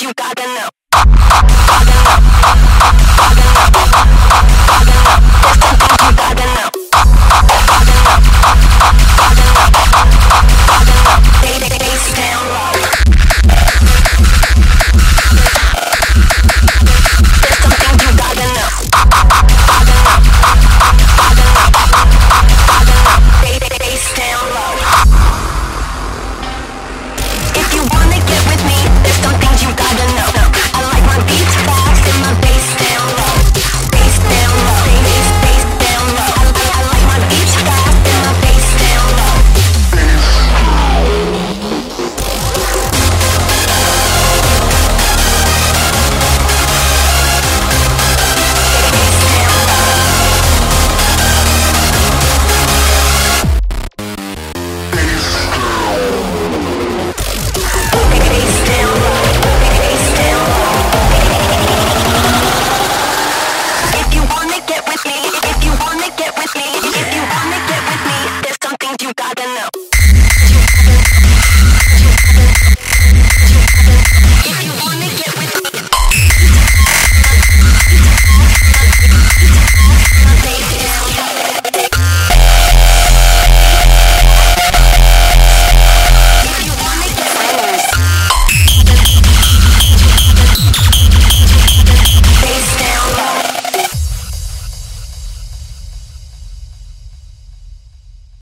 you gotta know.